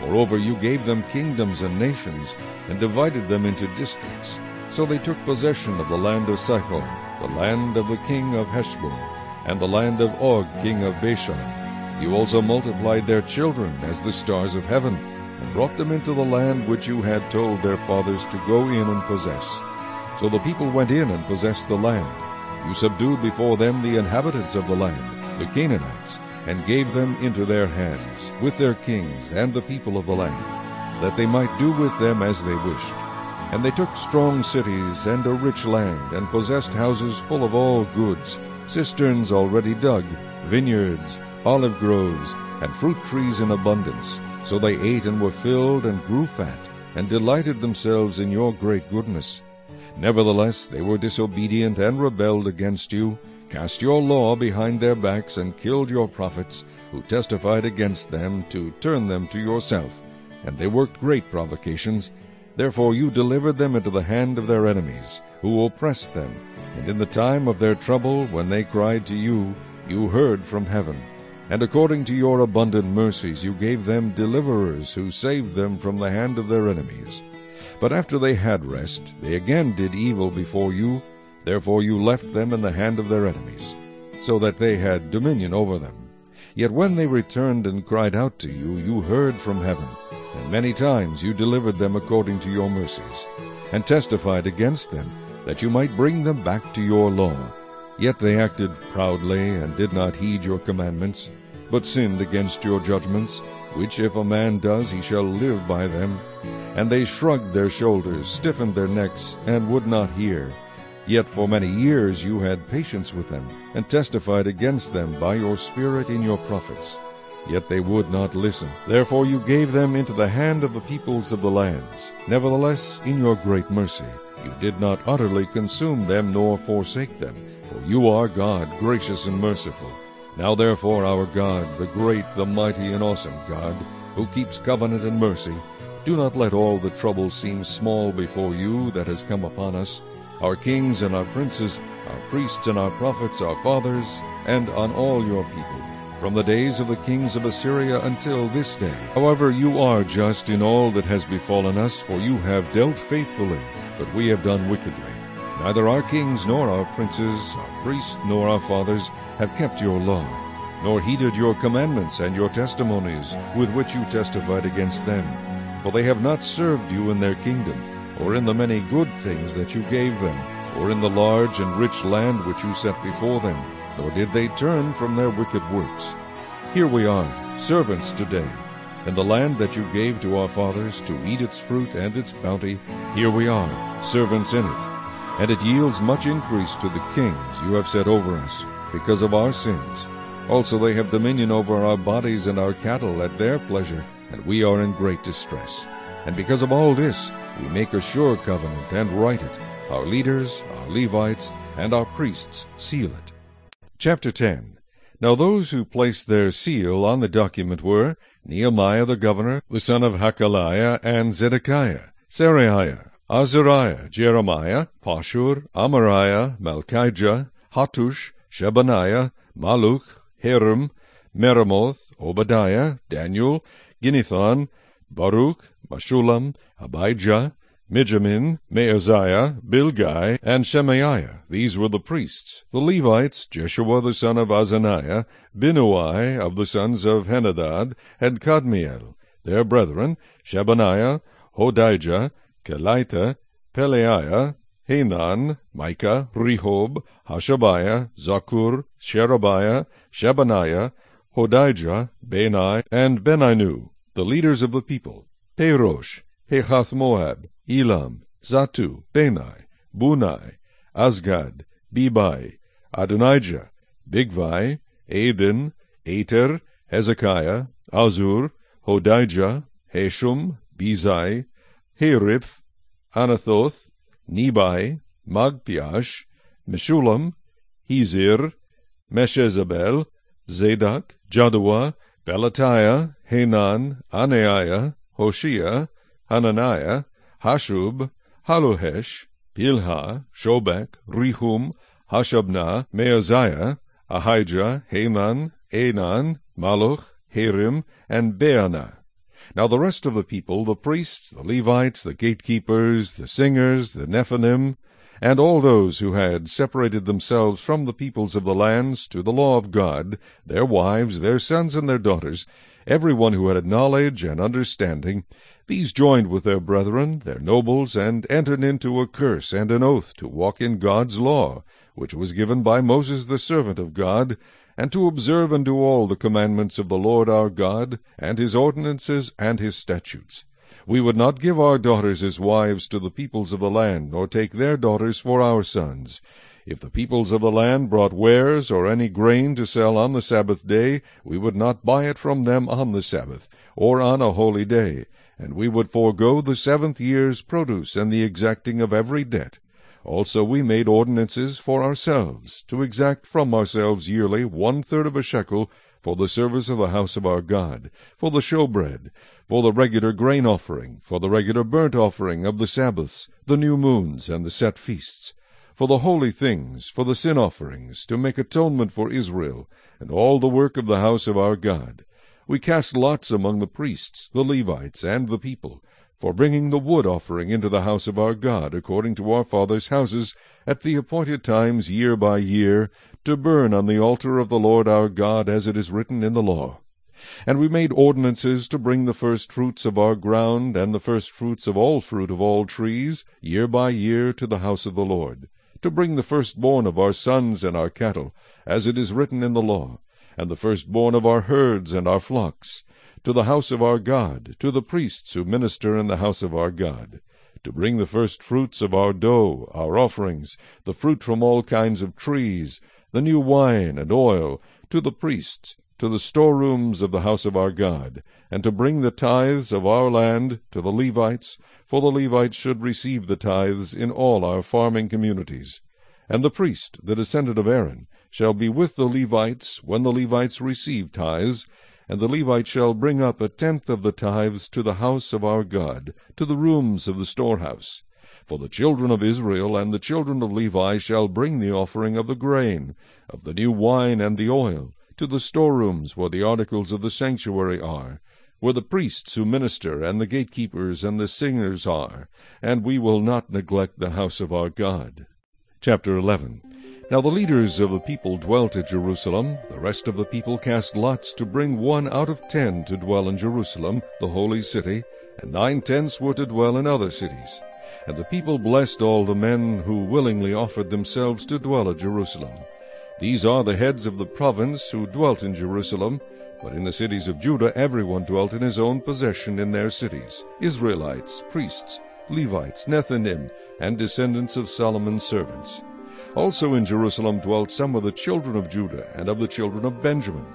Moreover, you gave them kingdoms and nations, and divided them into districts. So they took possession of the land of Sihon, the land of the king of Heshbon, and the land of Og king of Bashan. You also multiplied their children as the stars of heaven, and brought them into the land which you had told their fathers to go in and possess. So the people went in and possessed the land. You subdued before them the inhabitants of the land the Canaanites, and gave them into their hands, with their kings and the people of the land, that they might do with them as they wished. And they took strong cities and a rich land, and possessed houses full of all goods, cisterns already dug, vineyards, olive groves, and fruit trees in abundance. So they ate and were filled and grew fat, and delighted themselves in your great goodness. Nevertheless they were disobedient and rebelled against you, cast your law behind their backs, and killed your prophets, who testified against them to turn them to yourself. And they worked great provocations. Therefore you delivered them into the hand of their enemies, who oppressed them. And in the time of their trouble, when they cried to you, you heard from heaven. And according to your abundant mercies you gave them deliverers, who saved them from the hand of their enemies. But after they had rest, they again did evil before you. Therefore you left them in the hand of their enemies, so that they had dominion over them. Yet when they returned and cried out to you, you heard from heaven, and many times you delivered them according to your mercies, and testified against them, that you might bring them back to your law. Yet they acted proudly, and did not heed your commandments, but sinned against your judgments, which if a man does, he shall live by them. And they shrugged their shoulders, stiffened their necks, and would not hear. Yet for many years you had patience with them, and testified against them by your Spirit in your prophets. Yet they would not listen. Therefore you gave them into the hand of the peoples of the lands. Nevertheless, in your great mercy, you did not utterly consume them nor forsake them. For you are God, gracious and merciful. Now therefore, our God, the great, the mighty, and awesome God, who keeps covenant and mercy, do not let all the trouble seem small before you that has come upon us, our kings and our princes, our priests and our prophets, our fathers, and on all your people, from the days of the kings of Assyria until this day. However, you are just in all that has befallen us, for you have dealt faithfully, but we have done wickedly. Neither our kings nor our princes, our priests nor our fathers, have kept your law, nor heeded your commandments and your testimonies, with which you testified against them. For they have not served you in their kingdom, or in the many good things that you gave them, or in the large and rich land which you set before them, nor did they turn from their wicked works. Here we are, servants today, in the land that you gave to our fathers to eat its fruit and its bounty, here we are, servants in it. And it yields much increase to the kings you have set over us, because of our sins. Also they have dominion over our bodies and our cattle at their pleasure, and we are in great distress. And because of all this, we make a sure covenant and write it. Our leaders, our Levites, and our priests seal it. Chapter 10 Now those who placed their seal on the document were Nehemiah the governor, the son of Hachaliah, and Zedekiah, Seraiah, Azariah, Jeremiah, Pashhur, Amariah, Malchijah, Hattush, Shebaniah, Malluch, Harim, Meremoth, Obadiah, Daniel, Ginnethon, Baruch, Meshullam, Abijah, Mijamin, Maaziah, Bilgai, and Shemaiah. These were the priests. The Levites, Jeshua the son of Azaniah, Binnui of the sons of Henadad, and Kadmiel. Their brethren, Shebaniah, Hodijah, Kelita, Pelaiah, Hanan, Micah, Rehob, Hashabiah, Zaccur, Sherebiah, Shebaniah, Hodijah, Benai, and Beninu, the leaders of the people. Parosh, Pechath Moab, Elam, Zatu, Bani, Bunai, Azgad, Bebai, Adonijah, Bigvai, Adin, Ater, Hezekiah, Azur, Hodijah, Heshum, Bezai, Hariph, Anathoth, Nebai, Magpiash, Meshullam, Hezir, Meshezabel, Zadok, Jaddua, Pelatiah, Hanan, Anaiah, Hoshea, Hananiah, Hashub, Hallohesh, Pilha, Shobek, Rehum, Hashabnah, Maaziah, Ahijah, Haman, Anan, Malluch, Harim, and Baanah. Now the rest of the people, the priests, the Levites, the gatekeepers, the singers, the Nethinim, and all those who had separated themselves from the peoples of the lands to the law of God, their wives, their sons, and their daughters, every one who had knowledge and understanding, these joined with their brethren, their nobles, and entered into a curse and an oath to walk in God's law, which was given by Moses the servant of God, and to observe and do all the commandments of the Lord our God, and his ordinances and his statutes. We would not give our daughters as wives to the peoples of the land, nor take their daughters for our sons. If the peoples of the land brought wares or any grain to sell on the Sabbath day, we would not buy it from them on the Sabbath, or on a holy day, and we would forego the seventh year's produce and the exacting of every debt. Also we made ordinances for ourselves, to exact from ourselves yearly one third of a shekel for the service of the house of our God, for the showbread, for the regular grain offering, for the regular burnt offering of the Sabbaths, the new moons, and the set feasts for the holy things, for the sin offerings, to make atonement for Israel, and all the work of the house of our God. We cast lots among the priests, the Levites, and the people, for bringing the wood offering into the house of our God, according to our fathers' houses, at the appointed times year by year, to burn on the altar of the Lord our God, as it is written in the law. And we made ordinances to bring the first fruits of our ground, and the first fruits of all fruit of all trees, year by year, to the house of the Lord to bring the firstborn of our sons and our cattle, as it is written in the law, and the firstborn of our herds and our flocks, to the house of our God, to the priests who minister in the house of our God, to bring the first fruits of our dough, our offerings, the fruit from all kinds of trees, the new wine and oil, to the priests, to the storerooms of the house of our God, and to bring the tithes of our land to the Levites, for the Levites should receive the tithes in all our farming communities. And the priest, the descendant of Aaron, shall be with the Levites when the Levites receive tithes, and the Levite shall bring up a tenth of the tithes to the house of our God, to the rooms of the storehouse. For the children of Israel and the children of Levi shall bring the offering of the grain, of the new wine and the oil, to the storerooms where the articles of the sanctuary are, where the priests who minister, and the gatekeepers, and the singers are, and we will not neglect the house of our God. Chapter 11 Now the leaders of the people dwelt at Jerusalem. The rest of the people cast lots to bring one out of ten to dwell in Jerusalem, the holy city, and nine tenths were to dwell in other cities. And the people blessed all the men who willingly offered themselves to dwell at Jerusalem. These are the heads of the province who dwelt in Jerusalem, but in the cities of Judah everyone dwelt in his own possession in their cities, Israelites, priests, Levites, Nethinim, and descendants of Solomon's servants. Also in Jerusalem dwelt some of the children of Judah and of the children of Benjamin.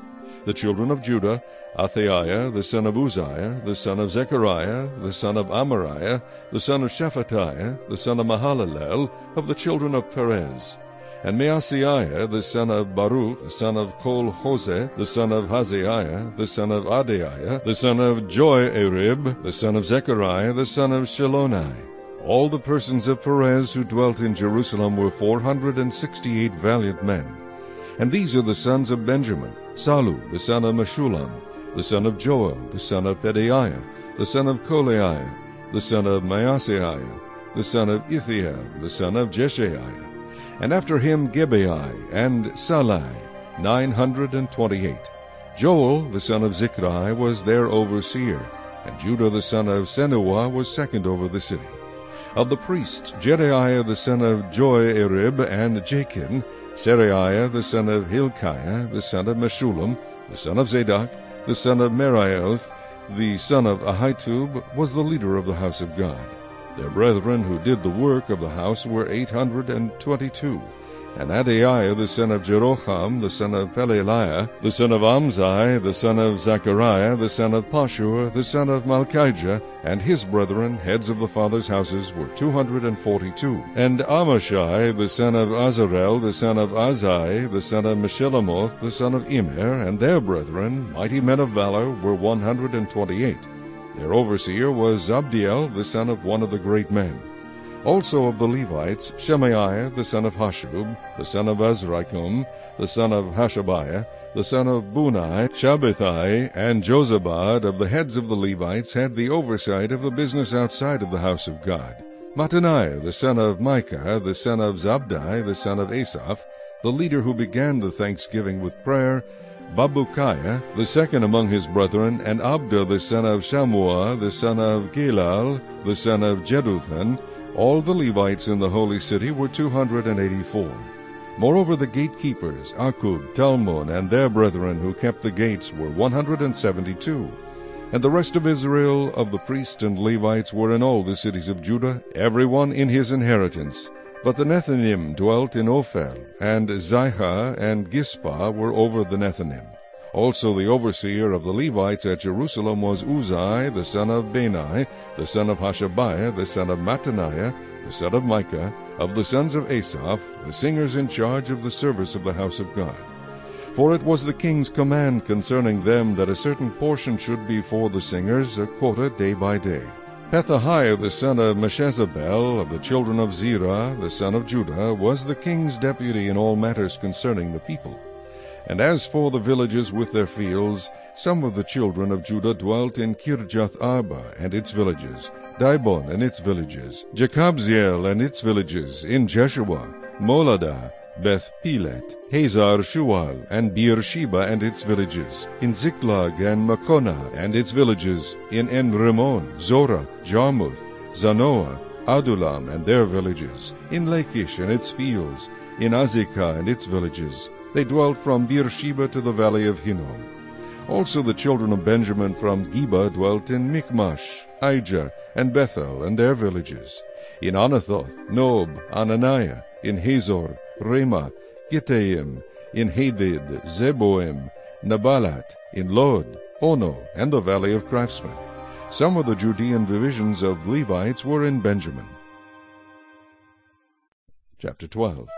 The children of Judah, Athaiah, the son of Uzziah, the son of Zechariah, the son of Amariah, the son of Shephatiah, the son of Mahalalel, of the children of Perez, and Maaseiah the son of Baruch, the son of Col-Hozeh, the son of Hazaiah, the son of Adaiah, the son of Joiarib, the son of Zechariah, the son of Shiloni. All the persons of Perez who dwelt in Jerusalem were four hundred and sixty-eight valiant men. And these are the sons of Benjamin, Sallu, the son of Meshullam, the son of Joel, the son of Pedaiah, the son of Kolaiah, the son of Maaseiah, the son of Ithiel, the son of Jeshaiah, and after him Gibeai and Salai, nine hundred and twenty-eight. Joel the son of Zichri was their overseer, and Judah the son of Senuah was second over the city. Of the priests, Jedaiah the son of Joiarib and Jachin, Seraiah the son of Hilkiah, the son of Meshullam, the son of Zadok, the son of Meraioth, the son of Ahitub, was the leader of the house of God. Their brethren who did the work of the house were eight hundred and twenty-two. And Adaiah the son of Jeroham, the son of Pelaliah, the son of Amzai, the son of Zechariah, the son of Pashhur, the son of Malchijah, and his brethren, heads of the fathers' houses, were two hundred and forty-two. And Amashai, the son of Azarel, the son of Azai, the son of Meshillemoth, the son of Immer, and their brethren, mighty men of valor, were one hundred and twenty-eight. Their overseer was Zabdiel, the son of one of the great men. Also of the Levites, Shemaiah, the son of Hashub, the son of Azrikam, the son of Hashabiah, the son of Bunai, Shabbethai, and Jozabad of the heads of the Levites had the oversight of the business outside of the house of God. Mattaniah, the son of Micah, the son of Zabdi, the son of Asaph, the leader who began the thanksgiving with prayer, Bakbukiah, the second among his brethren, and Abda the son of Shammua, the son of Galal, the son of Jeduthun, all the Levites in the holy city were two hundred and eighty-four. Moreover, the gatekeepers, Akub, Talmon, and their brethren who kept the gates were one hundred and seventy-two. And the rest of Israel, of the priests and Levites, were in all the cities of Judah, every one in his inheritance. But the Nethinim dwelt in Ophel, and Ziha and Gispah were over the Nethinim. Also the overseer of the Levites at Jerusalem was Uzai, the son of Bani, the son of Hashabiah, the son of Mattaniah, the son of Micah, of the sons of Asaph, the singers in charge of the service of the house of God. For it was the king's command concerning them that a certain portion should be for the singers, a quota day by day. Pethahiah the son of Meshezabel, of the children of Zerah, the son of Judah, was the king's deputy in all matters concerning the people. And as for the villages with their fields, some of the children of Judah dwelt in Kirjath Arba and its villages, Dibon and its villages, Jekabzeel and its villages, in Jeshua, Moladah, Beth Pelet, Hazar Shual, and Beersheba and its villages, in Ziklag and Meconah and its villages, in En Rimmon, Zorah, Jarmuth, Zanoah, Adullam and their villages, in Lachish and its fields, in Azekah and its villages. They dwelt from Beersheba to the valley of Hinnom. Also the children of Benjamin from Geba dwelt in Michmash, Aija, and Bethel, and their villages. In Anathoth, Nob, Ananiah, in Hazor, Ramah, Gittaim, in Hadid, Zeboim, Neballat, in Lod, Ono, and the valley of craftsmen. Some of the Judean divisions of Levites were in Benjamin. Chapter 12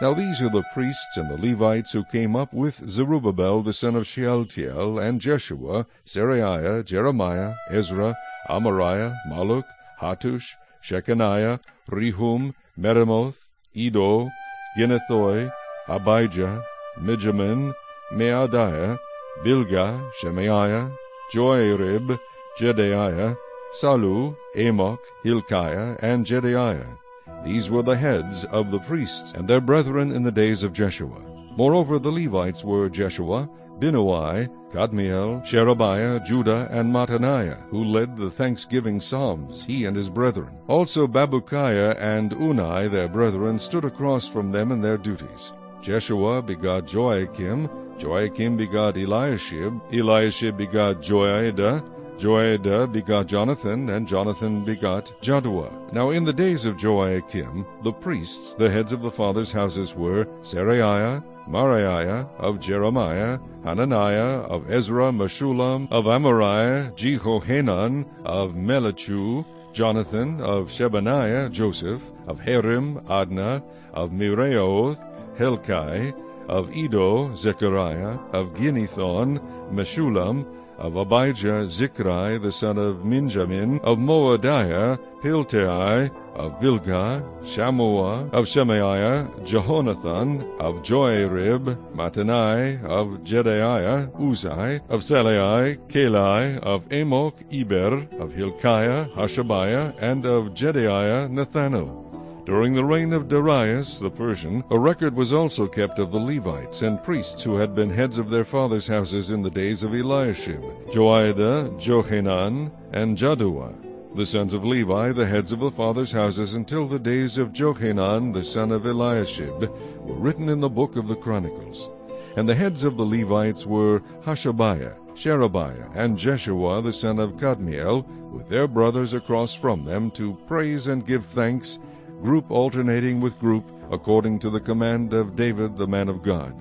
Now these are the priests and the Levites who came up with Zerubbabel the son of Shealtiel, and Jeshua, Seraiah, Jeremiah, Ezra, Amariah, Malluch, Hattush, Shechaniah, Rehum, Meremoth, Iddo, Ginnethoi, Abijah, Mijamin, Meadiah, Bilgah, Shemaiah, Joiarib, Jedaiah, Sallu, Amok, Hilkiah, and Jedaiah. These were the heads of the priests and their brethren in the days of Jeshua. Moreover, the Levites were Jeshua, Binnui, Kadmiel, Sherebiah, Judah, and Mattaniah, who led the thanksgiving psalms, he and his brethren. Also Bakbukiah and Unai, their brethren, stood across from them in their duties. Jeshua begot Joiakim, Joiakim begot Eliashib, Eliashib begot Joiada, Joiada begot Jonathan, and Jonathan begot Jaddua. Now in the days of Joiakim, the priests, the heads of the fathers' houses, were Seraiah, Maraiah of Jeremiah, Hananiah of Ezra, Meshullam of Amariah, Jehohanan of Melichu, Jonathan of Shebaniah, Joseph of Harim, Adnah of Meraioth, Helkai of Iddo, Zechariah of Ginnethon, Meshullam of Abijah, Zichri the son of Minjamin, of Moadiah, Piltai, of Bilgah, Shammua, of Shemaiah, Jehonathan, of Joiarib, Matanai, of Jedaiah, Uzai, of Salai, Kalai, of Amok, Eber, of Hilkiah, Hashabiah, and of Jedaiah, Nathanael. During the reign of Darius the Persian, a record was also kept of the Levites and priests who had been heads of their fathers' houses in the days of Eliashib, Joiada, Johanan, and Jaddua, the sons of Levi, the heads of the fathers' houses, until the days of Johanan, the son of Eliashib, were written in the book of the Chronicles. And the heads of the Levites were Hashabiah, Sherebiah, and Jeshua the son of Kadmiel, with their brothers across from them, to praise and give thanks, group alternating with group, according to the command of David the man of God.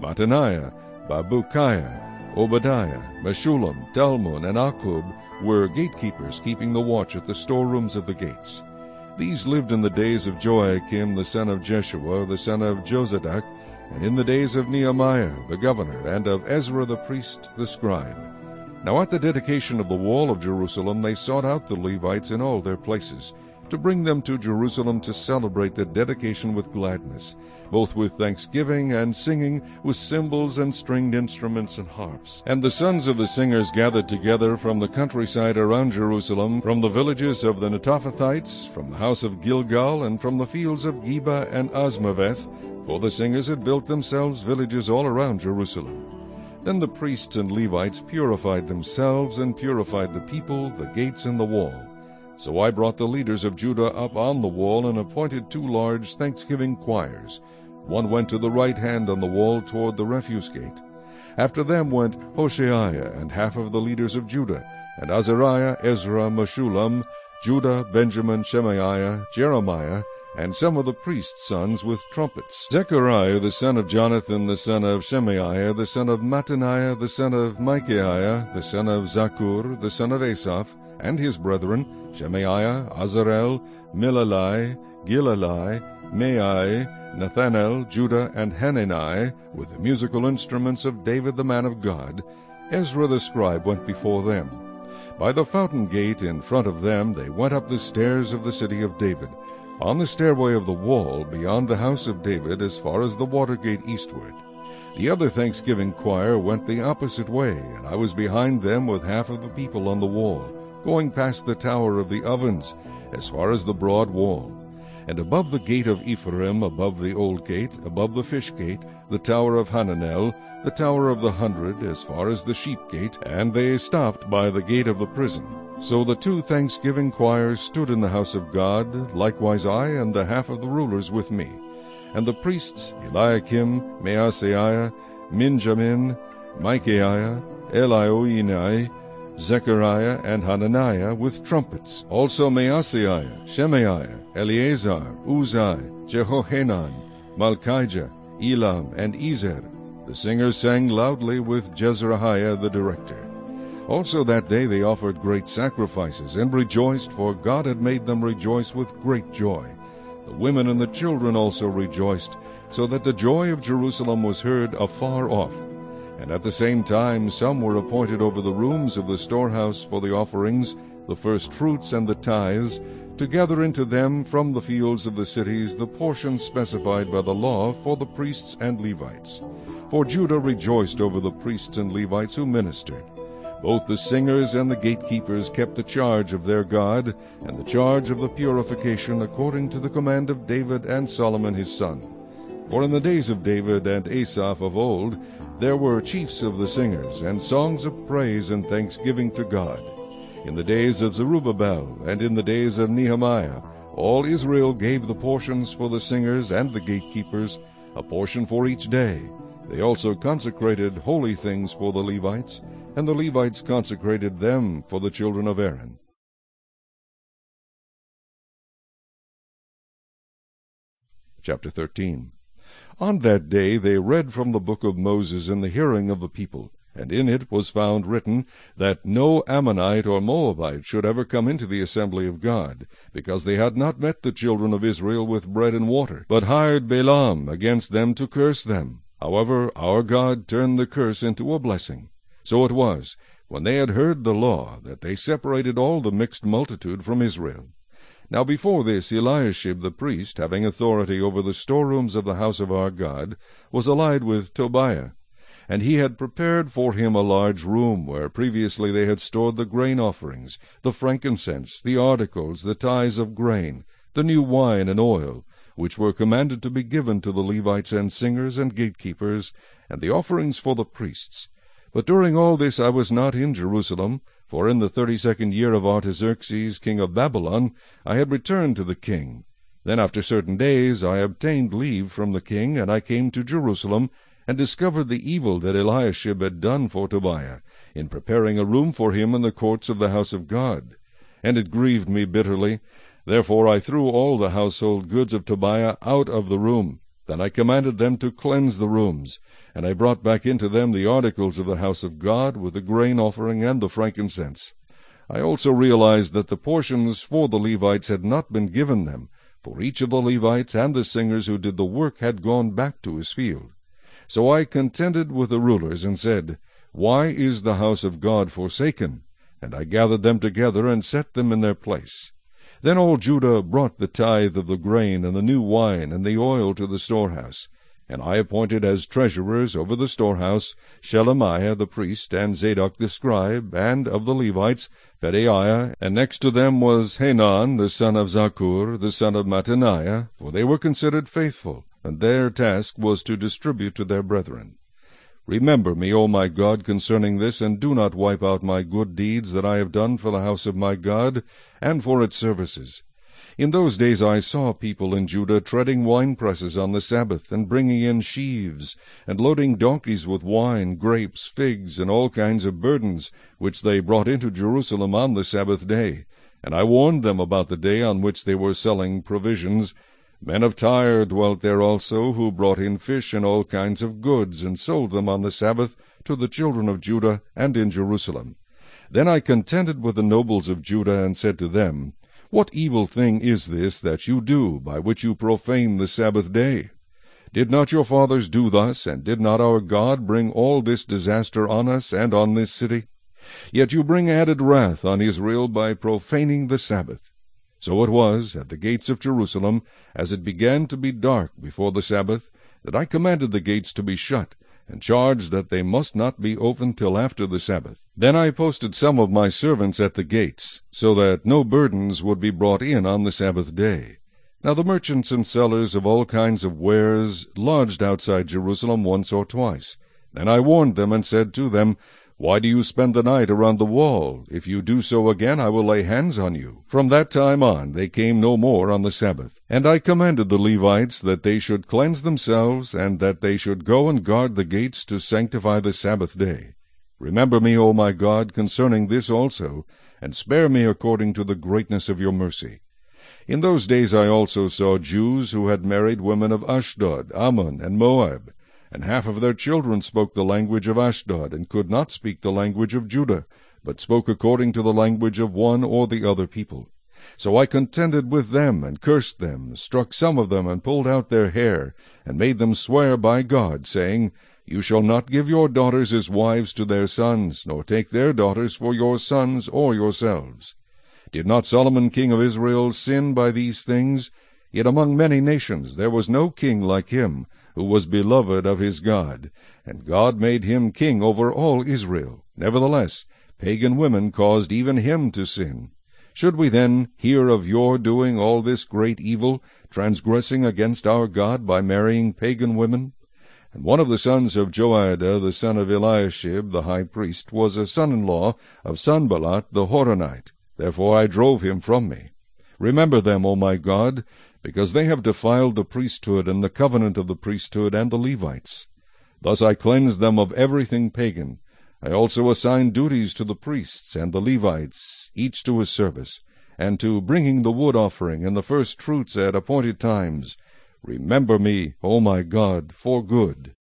Mattaniah, Bakbukiah, Obadiah, Meshullam, Talmon, and Akub were gatekeepers keeping the watch at the storerooms of the gates. These lived in the days of Joiakim the son of Jeshua, the son of Jozadak, and in the days of Nehemiah the governor, and of Ezra the priest, the scribe. Now at the dedication of the wall of Jerusalem they sought out the Levites in all their places, to bring them to Jerusalem to celebrate the dedication with gladness, both with thanksgiving and singing, with cymbals and stringed instruments and harps. And the sons of the singers gathered together from the countryside around Jerusalem, from the villages of the Netophathites, from the house of Gilgal, and from the fields of Geba and Azmaveth, for the singers had built themselves villages all around Jerusalem. Then the priests and Levites purified themselves and purified the people, the gates, and the wall. So I brought the leaders of Judah up on the wall and appointed two large thanksgiving choirs. One went to the right hand on the wall toward the refuse gate. After them went Hoshaiah and half of the leaders of Judah, and Azariah, Ezra, Meshullam, Judah, Benjamin, Shemaiah, Jeremiah, and some of the priests' sons with trumpets. Zechariah the son of Jonathan the son of Shemaiah the son of Mattaniah the son of Micaiah the son of Zaccur, the son of Asaph, and his brethren, Shemaiah, Azarel, Milalai, Gilalai, Maai, Nethanel, Judah, and Hanani, with the musical instruments of David the man of God, Ezra the scribe went before them. By the fountain gate in front of them they went up the stairs of the city of David, on the stairway of the wall beyond the house of David as far as the water gate eastward. The other thanksgiving choir went the opposite way, and I was behind them with half of the people on the wall, going past the tower of the ovens, as far as the broad wall. And above the gate of Ephraim, above the old gate, above the fish gate, the tower of Hananel, the tower of the hundred, as far as the sheep gate, and they stopped by the gate of the prison. So the two thanksgiving choirs stood in the house of God, likewise I and the half of the rulers with me. And the priests, Eliakim, Maaseiah, Minjamin, Micaiah, Elioenai, Zechariah, and Hananiah with trumpets. Also Maaseiah, Shemaiah, Eleazar, Uzai, Jehohanan, Malchijah, Elam, and Ezer. The singers sang loudly with Jezrahiah the director. Also that day they offered great sacrifices, and rejoiced, for God had made them rejoice with great joy. The women and the children also rejoiced, so that the joy of Jerusalem was heard afar off. And at the same time some were appointed over the rooms of the storehouse for the offerings, the first fruits and the tithes, to gather into them from the fields of the cities the portions specified by the law for the priests and Levites. For Judah rejoiced over the priests and Levites who ministered. Both the singers and the gatekeepers kept the charge of their God, and the charge of the purification, according to the command of David and Solomon his son. For in the days of David and Asaph of old, there were chiefs of the singers, and songs of praise and thanksgiving to God. In the days of Zerubbabel, and in the days of Nehemiah, all Israel gave the portions for the singers and the gatekeepers, a portion for each day. They also consecrated holy things for the Levites, and the Levites consecrated them for the children of Aaron. Chapter 13 On that day they read from the book of Moses in the hearing of the people, and in it was found written that no Ammonite or Moabite should ever come into the assembly of God, because they had not met the children of Israel with bread and water, but hired Balaam against them to curse them. However, our God turned the curse into a blessing. So it was, when they had heard the law, that they separated all the mixed multitude from Israel. Now before this Eliashib the priest, having authority over the storerooms of the house of our God, was allied with Tobiah. And he had prepared for him a large room, where previously they had stored the grain offerings, the frankincense, the articles, the tithes of grain, the new wine and oil, which were commanded to be given to the Levites and singers and gatekeepers, and the offerings for the priests. But during all this I was not in Jerusalem, for in the thirty-second year of Artaxerxes king of Babylon I had returned to the king. Then after certain days I obtained leave from the king, and I came to Jerusalem, and discovered the evil that Eliashib had done for Tobiah, in preparing a room for him in the courts of the house of God. And it grieved me bitterly. Therefore I threw all the household goods of Tobiah out of the room. Then I commanded them to cleanse the rooms, and I brought back into them the articles of the house of God, with the grain offering and the frankincense. I also realized that the portions for the Levites had not been given them, for each of the Levites and the singers who did the work had gone back to his field. So I contended with the rulers, and said, Why is the house of God forsaken? And I gathered them together, and set them in their place. Then all Judah brought the tithe of the grain and the new wine and the oil to the storehouse. And I appointed as treasurers over the storehouse Shelemiah the priest, and Zadok the scribe, and of the Levites Pedaiah, and next to them was Hanan the son of Zaccur, the son of Mattaniah, for they were considered faithful, and their task was to distribute to their brethren. Remember me, O my God, concerning this, and do not wipe out my good deeds that I have done for the house of my God, and for its services. In those days I saw people in Judah treading winepresses on the Sabbath, and bringing in sheaves, and loading donkeys with wine, grapes, figs, and all kinds of burdens, which they brought into Jerusalem on the Sabbath day. And I warned them about the day on which they were selling provisions. Men of Tyre dwelt there also, who brought in fish and all kinds of goods, and sold them on the Sabbath to the children of Judah and in Jerusalem. Then I contended with the nobles of Judah, and said to them, what evil thing is this that you do, by which you profane the Sabbath day? Did not your fathers do thus, and did not our God bring all this disaster on us and on this city? Yet you bring added wrath on Israel by profaning the Sabbath. So it was, at the gates of Jerusalem, as it began to be dark before the Sabbath, that I commanded the gates to be shut, and charged that they must not be opened till after the Sabbath. Then I posted some of my servants at the gates, so that no burdens would be brought in on the Sabbath day. Now the merchants and sellers of all kinds of wares lodged outside Jerusalem once or twice. Then I warned them and said to them, why do you spend the night around the wall? If you do so again, I will lay hands on you. From that time on they came no more on the Sabbath. And I commanded the Levites that they should cleanse themselves, and that they should go and guard the gates to sanctify the Sabbath day. Remember me, O my God, concerning this also, and spare me according to the greatness of your mercy. In those days I also saw Jews who had married women of Ashdod, Ammon, and Moab, and half of their children spoke the language of Ashdod, and could not speak the language of Judah, but spoke according to the language of one or the other people. So I contended with them, and cursed them, struck some of them, and pulled out their hair, and made them swear by God, saying, You shall not give your daughters as wives to their sons, nor take their daughters for your sons or yourselves. Did not Solomon king of Israel sin by these things? Yet among many nations there was no king like him, who was beloved of his God, and God made him king over all Israel. Nevertheless, pagan women caused even him to sin. Should we then hear of your doing all this great evil, transgressing against our God by marrying pagan women? And one of the sons of Joiada, the son of Eliashib, the high priest, was a son-in-law of Sanballat the Horonite. Therefore I drove him from me. Remember them, O my God, because they have defiled the priesthood and the covenant of the priesthood and the Levites. Thus I cleansed them of everything pagan. I also assigned duties to the priests and the Levites, each to his service, and to bringing the wood offering and the first fruits at appointed times. Remember me, O my God, for good.